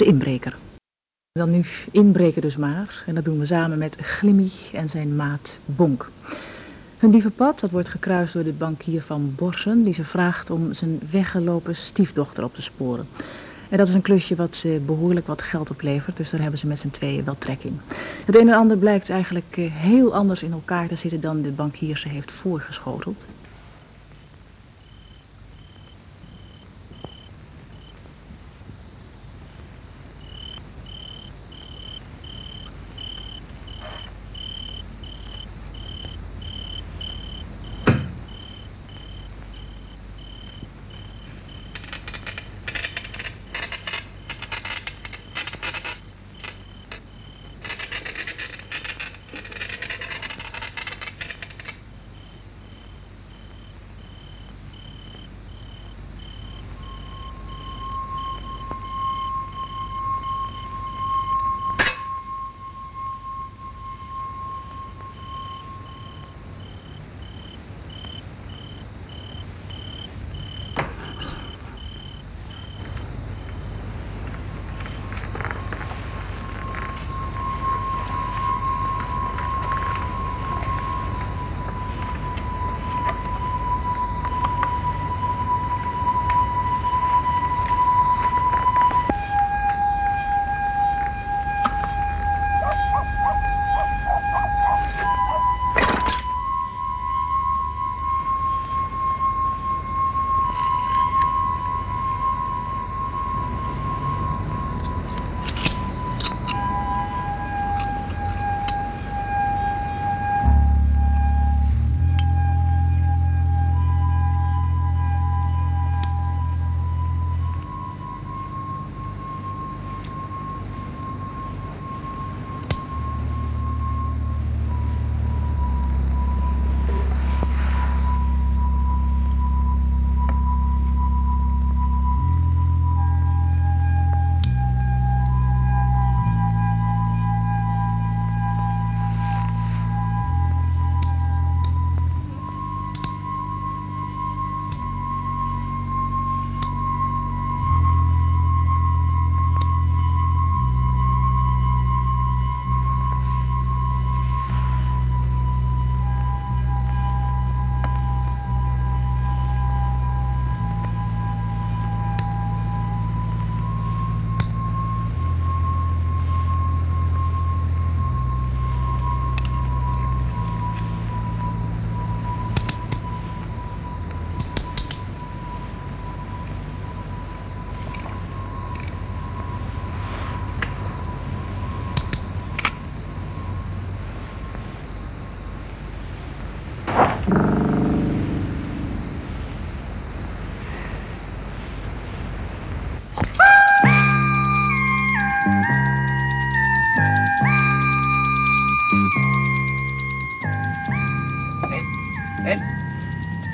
De inbreker. Dan nu inbreken dus maar. En dat doen we samen met Glimmy en zijn maat Bonk. Hun dievenpad dat wordt gekruist door de bankier van Borsen... die ze vraagt om zijn weggelopen stiefdochter op te sporen. En dat is een klusje wat eh, behoorlijk wat geld oplevert. Dus daar hebben ze met z'n tweeën wel trek in. Het een en ander blijkt eigenlijk eh, heel anders in elkaar te zitten... dan de bankier ze heeft voorgeschoteld.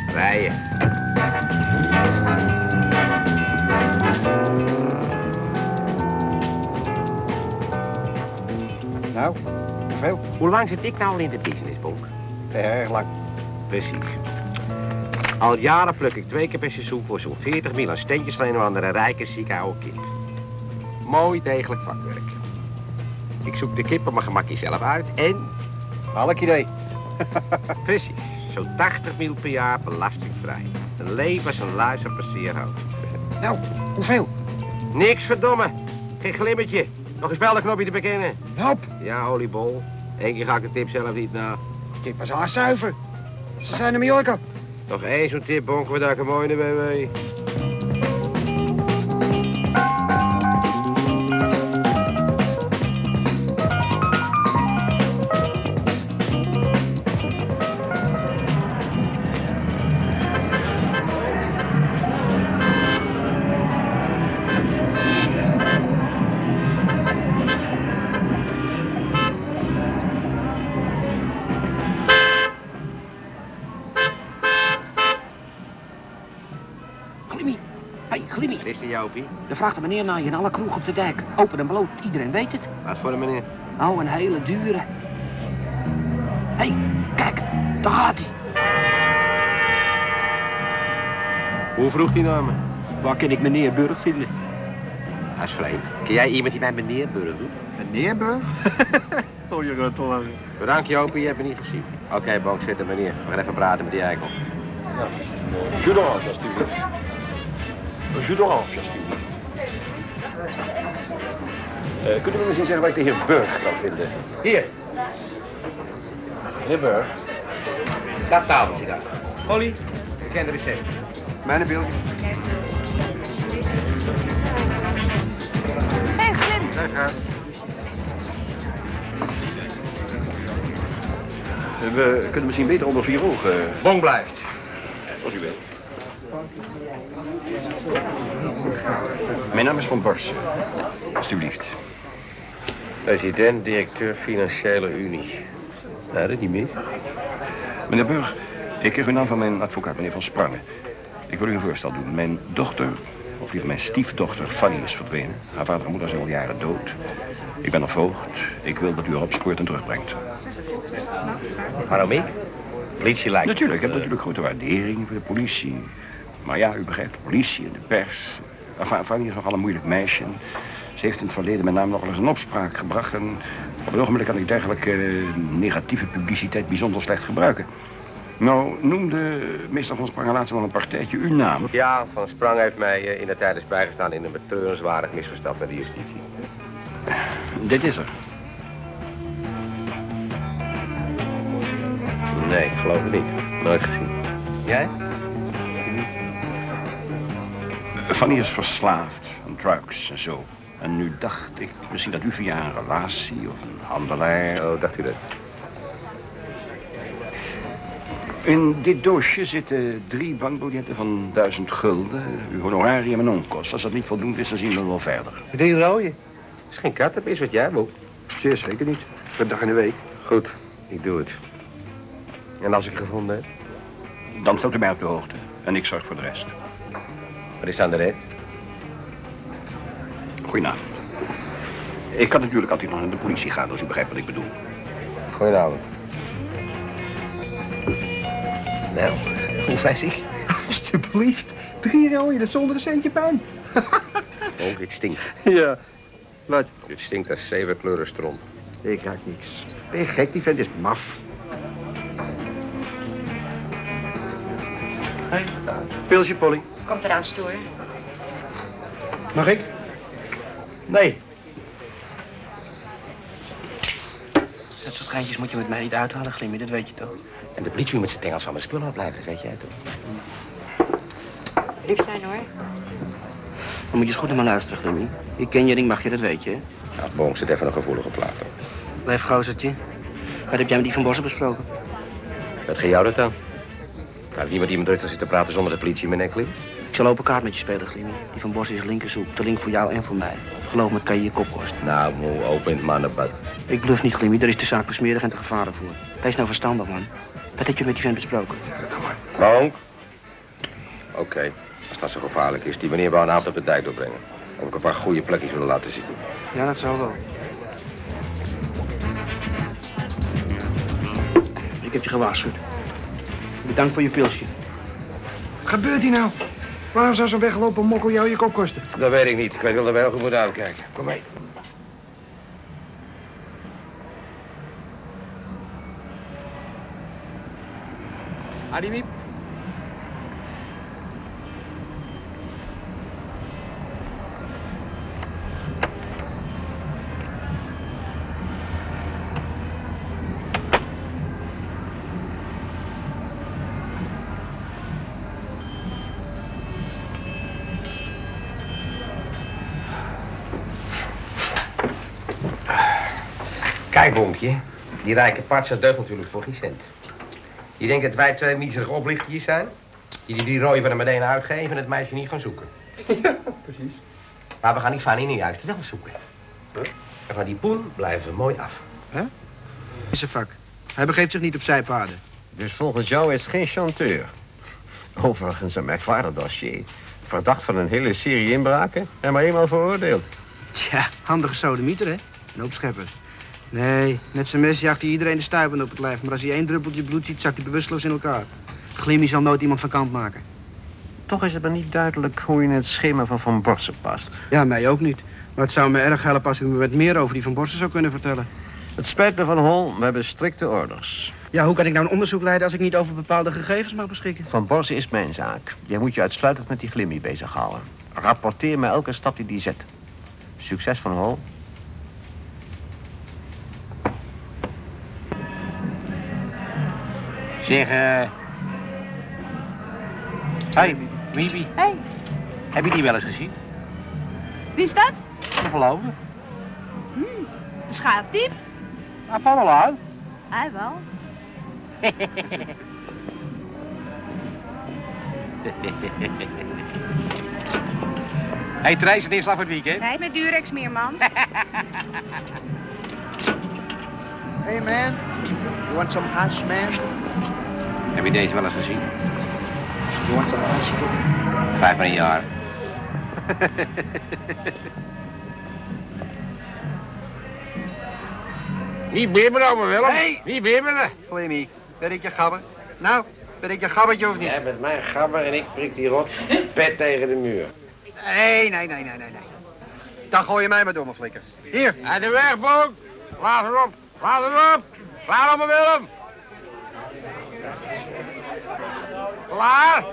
Rijden. Nou, hoeveel? Hoe lang zit ik nou al in de businessbonk? Erg lang. Precies. Al jaren pluk ik twee keer per seizoen voor zo'n 40 mil aan steentjes van een of andere rijke, zieke oude kip. Mooi degelijk vakwerk. Ik zoek de kip op mijn gemakje zelf uit en, Welk idee? precies, zo'n 80 mil per jaar belastingvrij. Een leven als een luis op. Nou, hoeveel? Niks verdomme. Geen glimmetje. Nog een speldenknopje te bekennen. Help. Ja, oliebol. Eén keer ga ik de tip zelf niet na. Dit was haar zuiver. Ze zijn naar Mallorca. Nog één zo'n tip bonken we daar een mooi naar BMW. Er vraagt een meneer naar je in alle kroeg op de dijk. Open en bloot, iedereen weet het. Wat voor een meneer? Nou, een hele dure. Hé, hey, kijk, daar gaat hij. Hoe vroeg die naar me? Waar kan ik meneer Burg vinden? Dat is vreemd. Ken jij iemand die mij meneer Burg doet? Meneer Burg? oh, je gaat toch lachen. Bedankt, Jopie, je hebt me niet gezien. Oké, zit er meneer. We gaan even praten met die eikel. Jus d'orange, alsjeblieft. Een jus d'orange, alsjeblieft. Eh, kunnen we misschien zeggen waar ik de heer Burg kan vinden? Hier, Heer Burg. dat tafeltje daar. Molly, ik ken de recept. Mijn beeld. Hé, Glim. Eh, we kunnen misschien beter onder vier ogen. Bonk blijft. Als u wilt. Mijn naam is Van Bars. Alsjeblieft. President, directeur Financiële Unie. Nou, dat niet mis. Meneer Burg, ik kreeg uw naam van mijn advocaat, meneer Van Sprangen. Ik wil u een voorstel doen. Mijn dochter, of liever mijn stiefdochter Fanny, is verdwenen. Haar vader en moeder zijn al jaren dood. Ik ben er voogd. Ik wil dat u haar opspoort en terugbrengt. Waarom ik? Politie lijkt. Natuurlijk, ik heb natuurlijk grote waardering voor de politie. Maar ja, u begrijpt, de politie en de pers. Enfin, Fanny is nogal een moeilijk meisje. Ze heeft in het verleden met name nog wel eens een opspraak gebracht. En op het ogenblik kan ik dergelijke eh, negatieve publiciteit bijzonder slecht gebruiken. Nou, noemde meester Van Sprangen laatst wel een partijtje uw naam. Ja, Van Sprang heeft mij eh, in de tijd is bijgestaan in een betreurenswaardig misverstand met de justitie. Dit is er. Nee, ik geloof het niet. Nooit gezien. Jij? Fanny is verslaafd aan drugs en zo. En nu dacht ik misschien dat u via een relatie of een handelaar... Oh, dacht u dat? In dit doosje zitten drie bankbiljetten van duizend gulden. Uw honorarium en onkost. Als dat niet voldoende is, dan zien we wel verder. Drie rode. Dat is geen kattenpis wat jij moet. Zeer zeker niet. Per dag in de week. Goed, ik doe het. En als ik gevonden heb? Dan stelt u mij op de hoogte. En ik zorg voor de rest. Wat is aan de red? Goedenavond. Ik kan natuurlijk altijd nog naar de politie gaan, als u begrijpt wat ik bedoel. Goedenavond. Nou, hoe wijs ik? Alsjeblieft. Drie rooien, dat zonder een centje pijn. Oh, dit stinkt. Ja. Wat? Dit stinkt als zeven kleuren stront. Ik raak niks. Ben je gek? Die vent is maf. Pilsje, Polly. Komt eraan, stoer. Mag ik? Nee. Dat soort geintjes moet je met mij niet uithalen, Glimmy, dat weet je toch? En de politie moet met zijn tengels van mijn spullen afblijven, dat weet jij toch? Lief zijn, hoor. Dan moet je eens goed naar me luisteren, Glimmy. Ik ken je ding, mag je, dat weet je, hè? Nou, Bonk zit even een gevoelige plaat op. Blijf gozertje. Wat heb jij met die van Bossen besproken? Wat ging jou dat dan? Nou, niemand die me druk zit te praten zonder de politie in mijn nek ligt. Ik zal open kaart met je spelen, Glimmy. Die van Bossen is linkerzoek. Te link voor jou en voor mij. Geloof me, kan je je kop kosten. Nou, moe, open het mannenbad. Ik bluf niet, Glimmy. Daar is de zaak besmerig en te gevaren voor. Wees nou verstandig, man. Wat heb je met die vent besproken? Bonk. Oké, als dat zo gevaarlijk is, die meneer wou een avond op de dijk doorbrengen. Of ik een paar goede plekjes willen laten zien. Ja, dat zal wel. Ik heb je gewaarschuwd. Bedankt voor je pilsje. Wat gebeurt hier nou? Waarom zou zo'n weggelopen mokkel jou je kop kosten? Dat weet ik niet. Ik weet wel dat wij heel goed moeten uitkijken. Kom mee. Adiwiep. Kijk, Bonkje. Die rijke patser deugt natuurlijk voor geen cent. Je denkt dat wij twee miserige oplichtjes zijn? Die die rooien van hem meteen uitgeven en het meisje niet gaan zoeken. Ja, precies. Maar we gaan die Fanny nu juist wel zoeken. En van die poen blijven we mooi af. Is een vak. Hij begeeft zich niet op zijpaden. Dus volgens jou is het geen chanteur. Overigens een merkwaardig dossier. Verdacht van een hele serie inbraken en maar eenmaal veroordeeld. Tja, handige sodemieter, hè? Een opschepper. Nee, met zijn mes jaagt hij iedereen de stuipen op het lijf. Maar als hij één druppeltje bloed ziet, zakt hij bewusteloos in elkaar. Glimmy zal nooit iemand van kant maken. Toch is het me niet duidelijk hoe je in het schema van Van Borsen past. Ja, mij ook niet. Maar het zou me erg helpen als u me wat meer over die Van Borsen zou kunnen vertellen. Het spijt me van Hol, we hebben strikte orders. Ja, hoe kan ik nou een onderzoek leiden als ik niet over bepaalde gegevens mag beschikken? Van Borsen is mijn zaak. Jij moet je uitsluitend met die glimmy bezighouden. Rapporteer me elke stap die die zet. Succes van Hol. Zeg, eh... Hoi, Wiebe. Hé, Heb je die wel eens gezien? wie is dat? De verloofde. De schaapdiep? Apollo uit. Hij wel. Hey, Therese, het is af voor het weekend. Nee, met Durex Meerman. Hey man, you want some hash man? Heb je deze wel eens gezien? Some hash? Vijf per jaar. Niet bibberen over Willem. Hey! Niet bibberen. Glimmy, ben ik je gabber? Nou, ben ik je gabbertje of niet? Jij bent mijn gabber en ik prik die rot pet tegen de muur. Nee, nee, nee, nee, nee, nee. Dan gooi je mij maar door mijn flikkers. Hier, Uit de weg, Boek. Laat erop. Laat erop. Klaar op me, Willem. Klaar.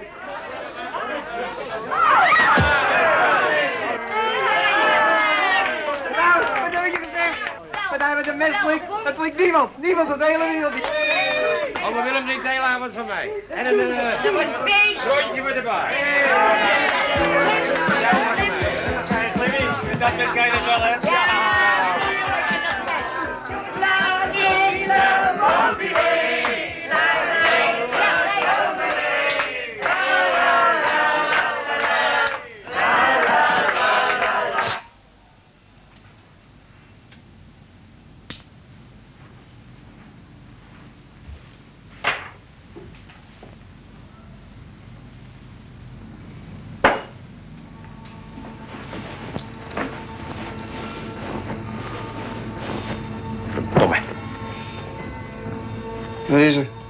Nou, wat heb je gezegd? Wat met mes flikt, dat flikt niemand. Niemand op de hele wereld niet. Oma Willem drinkt de hele avond van mij. En een uh, broodje voor de baar. Dat jij het wel, hè?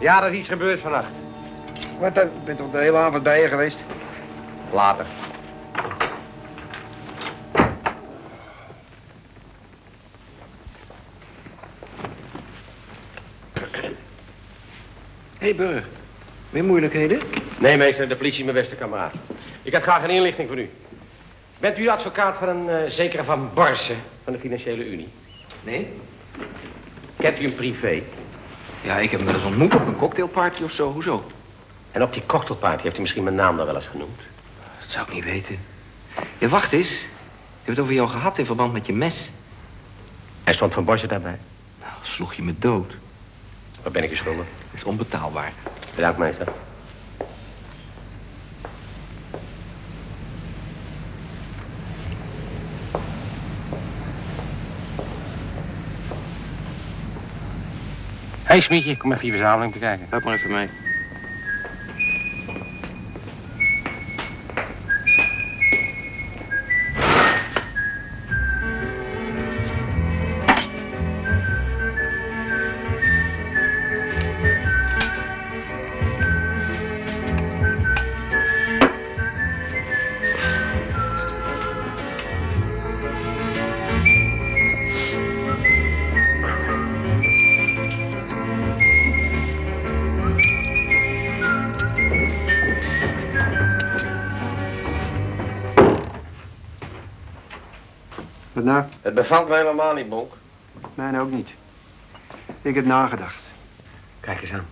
Ja, er is iets gebeurd vannacht. Wat dan? Ik ben toch de hele avond bij je geweest? Later. Hé, hey, Burger. Weer moeilijkheden? Nee, meester, de politie is mijn beste kameraad. Ik had graag een inlichting voor u. Bent u advocaat van een eh, zekere Van Barsen van de Financiële Unie? Nee. Kent u hem privé? Ja, ik heb hem wel eens ontmoet op een cocktailparty of zo. Hoezo? En op die cocktailparty heeft u misschien mijn naam dan wel eens genoemd? Dat zou ik niet weten. Ja, wacht eens. Ik heb het over jou gehad in verband met je mes. Hij stond Van Barsen daarbij. Nou, sloeg je me dood. Wat ben ik u schuldig? Dat is onbetaalbaar. Bedankt, meester. Hey, Smietje, kom even je verzameling bekijken. Help maar even mee. Het bevalt me helemaal niet, Bonk. Mij ook niet. Ik heb nagedacht. Kijk eens aan.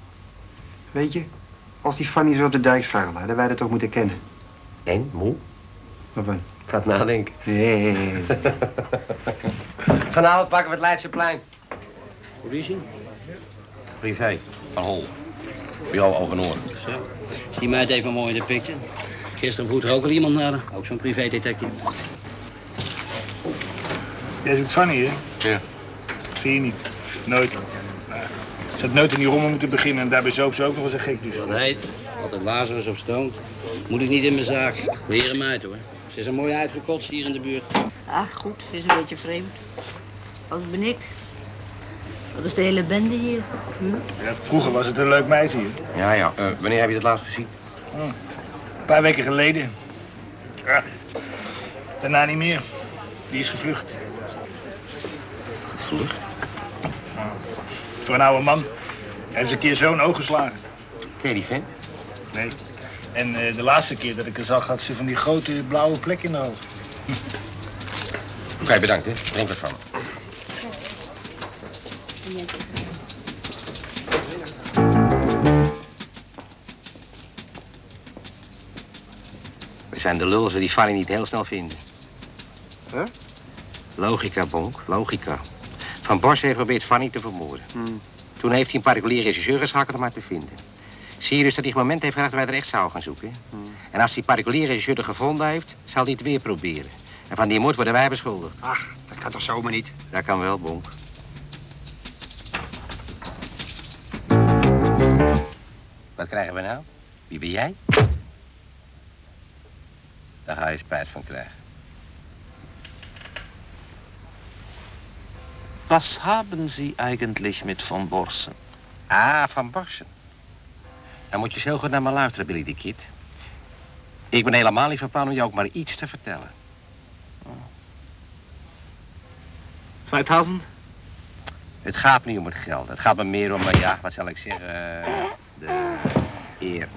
Weet je, als die Fanny zo op de dijk scharrelen, hadden wij dat toch moeten kennen. En, moe? Waarvan? Gaat nadenken. Nee. Vanavond pakken we het Leidseplein. Hoe is hij? Privé. Van Hol. Bureau Ogen Oren. Zo. Is die meid even mooi in de picture? Gisteren vroeg er ook al iemand naar. Ook zo'n privédetective. Jij zoekt Fanny, hè? Ja. Zie je niet. Nooit. Ze had nooit in die rommel moeten beginnen en daarbij zoop ze ook nog eens een gek dus. Wat heet, altijd Lazarus of stoned. Moet ik niet in mijn zaak. Leren meid hoor. Ze is een mooi uitgekotst hier in de buurt. Ach, goed, het is een beetje vreemd. Wat ben ik? Wat is de hele bende hier? Hm? Ja, vroeger was het een leuk meisje hier. Ja, ja. Eh, wanneer heb je het laatst gezien? Een paar weken geleden. Ja. Daarna niet meer. Die is gevlucht. Voor een oude man. Hij heeft een keer zo'n oog geslagen. Ken je die vent? Nee. En eh, de laatste keer dat ik haar zag, had ze van die grote blauwe plek in de hoofd. Vrij bedankt, hè. Drink wat van me. We zijn de lul als we die Fanny niet heel snel vinden. Huh? Logica, Bonk, logica. Van Bosch heeft geprobeerd Fanny te vermoorden. Hmm. Toen heeft hij een particuliere regisseur geschakeld om haar te vinden. Zie je dus dat hij het moment heeft gevraagd dat wij er echt zouden gaan zoeken. Hmm. En als die particuliere regisseur er gevonden heeft, zal hij het weer proberen. En van die moord worden wij beschuldigd. Ach, dat kan toch zomaar niet? Dat kan wel, Bonk. Wat krijgen we nou? Wie ben jij? Daar ga je spijt van krijgen. Was haben Sie eigentlich mit von Borsen? Ah, van Borsen. Dan moet je zo goed naar me luisteren, Billy de Kid. Ik ben helemaal niet van plan om je ook maar iets te vertellen. 2000? Het gaat niet om het geld. Het gaat me meer om, eh, ja, wat zal ik zeggen, eh, de eer.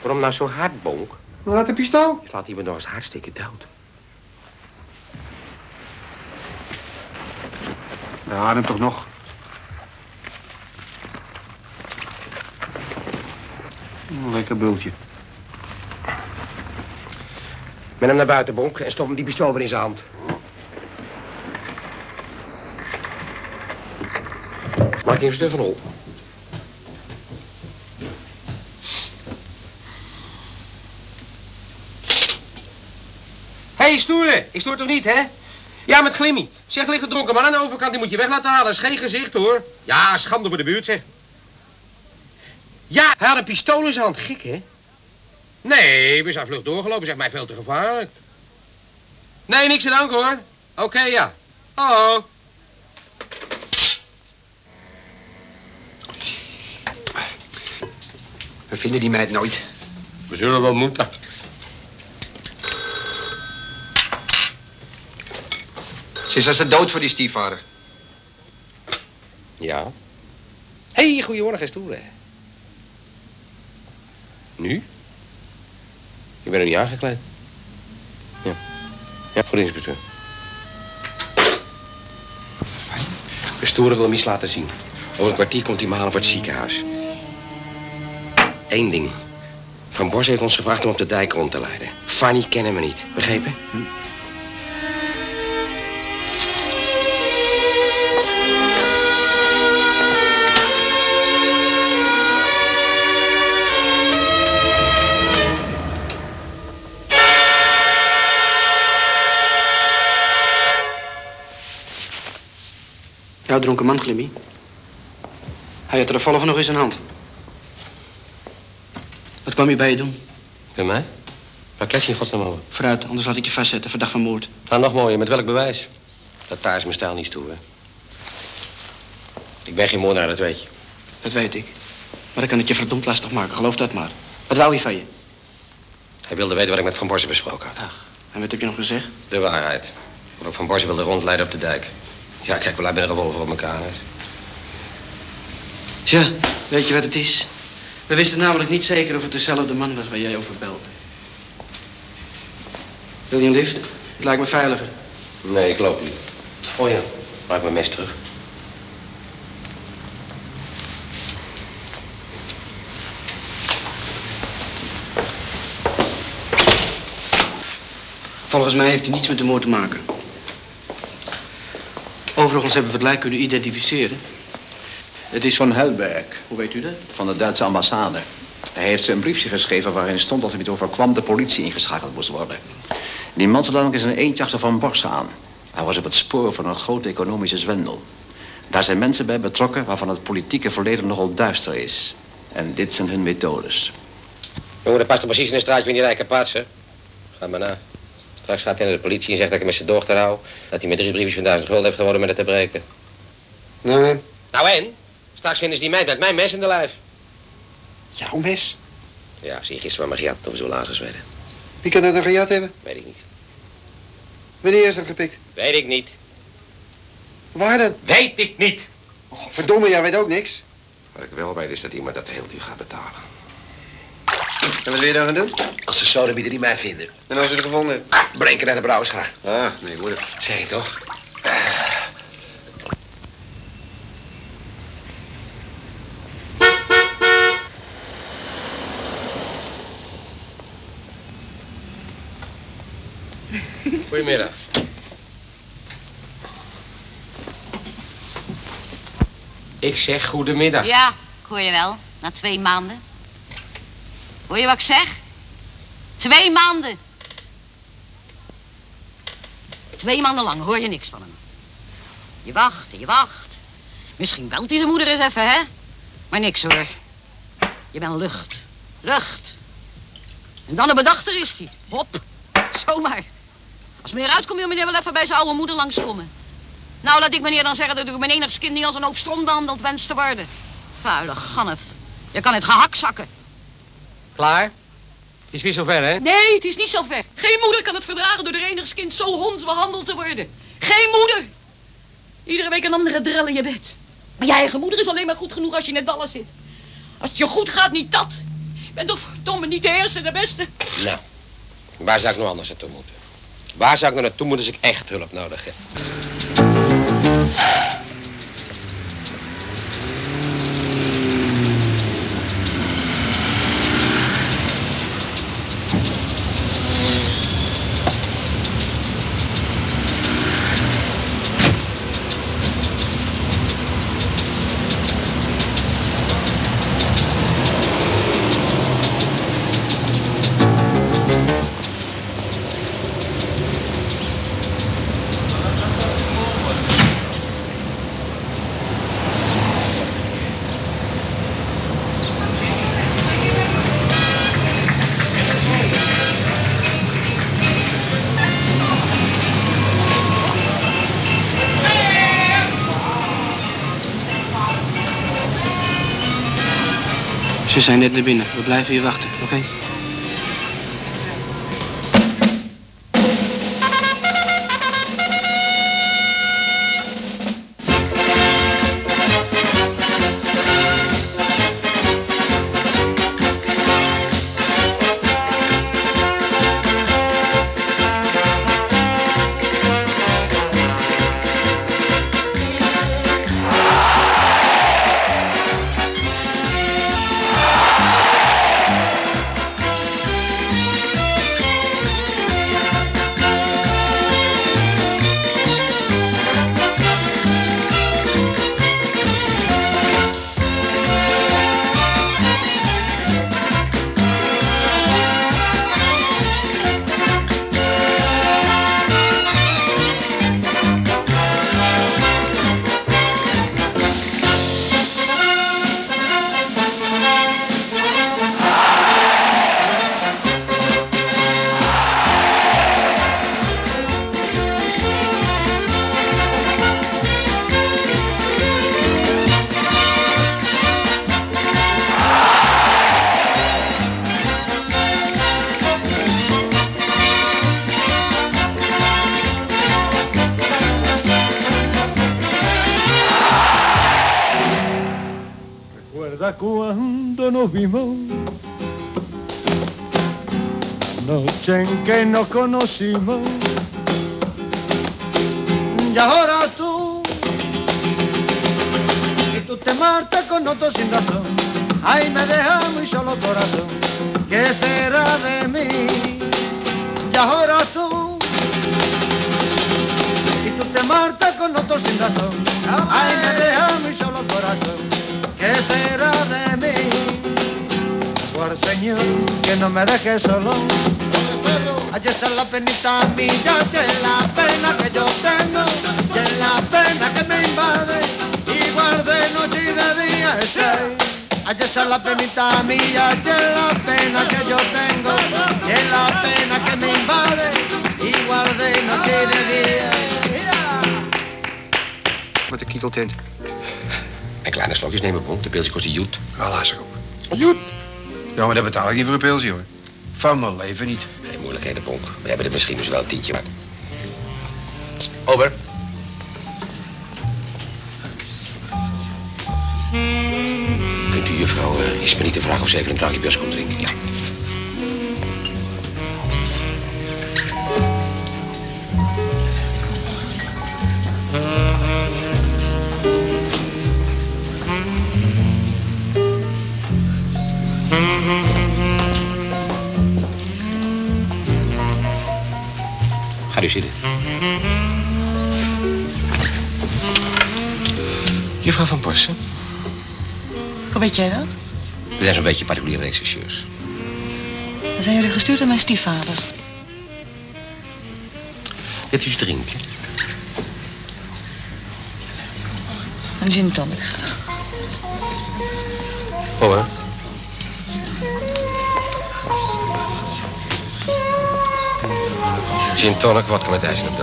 Waarom nou zo hard, Bonk? Wat heb je nou? Je slaat iemand nog eens hartstikke dood. Ja, dan toch nog. Een lekker bultje. Met hem naar buiten, Bonk, en stop hem die pistool weer in zijn hand. Maak even stuk van. Hé, hey, stoere. Ik stoor toch niet, hè? Ja, met Glimmy. Zeg, ligt een dronken man aan de overkant. Die moet je weg laten halen. Dat is geen gezicht, hoor. Ja, schande voor de buurt, zeg. Ja, hij had een pistool in zijn hand. Gek, hè? Nee, we zijn vlug doorgelopen. Zeg mij veel te gevaarlijk. Nee, niks te dank, hoor. Oké, ja. Oh. We vinden die meid nooit. We zullen wel moeten. Ze is als de dood voor die stiefvader. Ja. Hé, hey, goedemorgen, stoere. Nu? Je bent er niet aangekleed. Ja. Ja, goed, inspecteur. De stoere wil hem iets laten zien. Over een kwartier komt hij me halen voor het ziekenhuis. Eén ding. Van Bos heeft ons gevraagd om op de dijk rond te leiden. Fanny kennen we niet, begrepen? Jouw dronken man, Glimmy. Hij had de revolver nog in zijn hand. Wat kwam je bij je doen? Bij mij? Waar klets je in godsnaam over? Vooruit, anders laat ik je vastzetten, verdacht van moord. Nou, nog mooier. Met welk bewijs? Dat daar is mijn stijl niet stoer. Ik ben geen moordenaar, dat weet je. Dat weet ik. Maar dan kan ik je verdomd lastig maken, geloof dat maar. Wat wou hij van je? Hij wilde weten wat ik met Van Borsen besproken had. En wat heb je nog gezegd? De waarheid. Ik Van Borsen wilde rondleiden op de dijk. Ja, kijk, wel uit met een revolver op elkaar. Hè. Tja, weet je wat het is? We wisten namelijk niet zeker of het dezelfde man was waar jij over belde. Wil je een lift? Het lijkt me veiliger. Nee, ik loop niet. Oh ja, maak mijn mes terug. Volgens mij heeft hij niets met de moord te maken. Overigens hebben we het lijk kunnen identificeren. Het is van Helberg. Hoe weet u dat? Van de Duitse ambassade. Hij heeft ze een briefje geschreven waarin stond als hij het overkwam de politie ingeschakeld moest worden. Die man zat namelijk in zijn eentje achter Van Borsen aan. Hij was op het spoor van een grote economische zwendel. Daar zijn mensen bij betrokken waarvan het politieke verleden nogal duister is. En dit zijn hun methodes. Jongen, dat past toch precies in een straatje met die rijke patsen? Ga maar na. Straks gaat hij naar de politie en zegt dat ik met zijn dochter hou. Dat hij met drie briefjes van duizend gulden heeft geworden met het te breken. Nou en? Nou en? Straks vinden ze die meid met mijn mes in de lijf. Jouw mes? Ja, zie je gisteren maar gejat of zo lazers werden. Wie kan dat nou gejat hebben? Weet ik niet. Wanneer is dat gepikt? Weet ik niet. Waar dan? Weet ik niet. Oh, verdomme, jij weet ook niks. Wat ik wel weet is dat iemand dat heel duur gaat betalen. En wat wil je dan gaan doen? Als de sodemieter die mij vinden. En als je het gevonden hebt? Breng ik naar de brouwersgraag. Ah, nee, moeder. Zeg ik toch? Goedemiddag. Ik zeg goedemiddag. Ja, ik hoor je wel. Na twee maanden. Hoor je wat ik zeg? Twee maanden. Twee maanden lang hoor je niks van hem. Je wacht je wacht. Misschien belt hij zijn moeder eens even, hè? Maar niks hoor. Je bent lucht. Lucht. En dan een bedachter is hij. Hop. Zomaar. Als meneer uitkomt, wil meneer wel even bij zijn oude moeder langskomen. Nou, laat ik meneer dan zeggen dat ik mijn enigste kind niet als een hoop strom behandeld wens te worden. Vuile ganef. Je kan het gehak zakken. Klaar? Het is weer zover, hè? Nee, het is niet zo ver. Geen moeder kan het verdragen door de enigste kind zo hond behandeld te worden. Geen moeder. Iedere week een andere drel in je bed. Maar je eigen moeder is alleen maar goed genoeg als je in het dallen zit. Als het je goed gaat, niet dat. Je bent toch verdomme niet de eerste, de beste. Nou, waar zou ik nou anders naartoe moeten? Waar zou ik nou naartoe moeten als ik echt hulp nodig heb? Ze zijn net naar binnen. We blijven hier wachten, oké? Noche en que nos conocimos, y ahora tú, y tú te marchas con otro sin razón, ay me deja muy solo corazón, ¿qué será de mí? No me dejes solo. Allí está la penita mía, y es la pena que yo tengo, y es la pena que me invade, igual de noche y de día. Allí está la penita mía, y es la pena que yo tengo, y es la pena que me invade, igual de noche y de día. Met de kieteltent. En kleine slokjes nemen, bonk. De beeldje kost die joet. Wel, laat ze op. Joet. Ja, maar dat betaal ik niet voor een pilsje, hoor. Van mijn leven niet. Geen moeilijkheden, Bonk. We hebben er misschien dus wel een tientje, maar... Ober. Kunt u juffrouw uh, Ismeniete vragen of ze even een drankje bij ons komt drinken? Ja. Weet jij dat? we zijn zo'n beetje particuliere rechercheurs. Dan zijn jullie gestuurd door mijn stiefvader. Wilt u iets drinken? Een gin tonic graag. Hoor. Gin tonic, vodka met ijs en een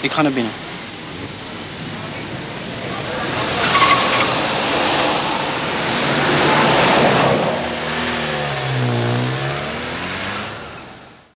Ik ga naar binnen.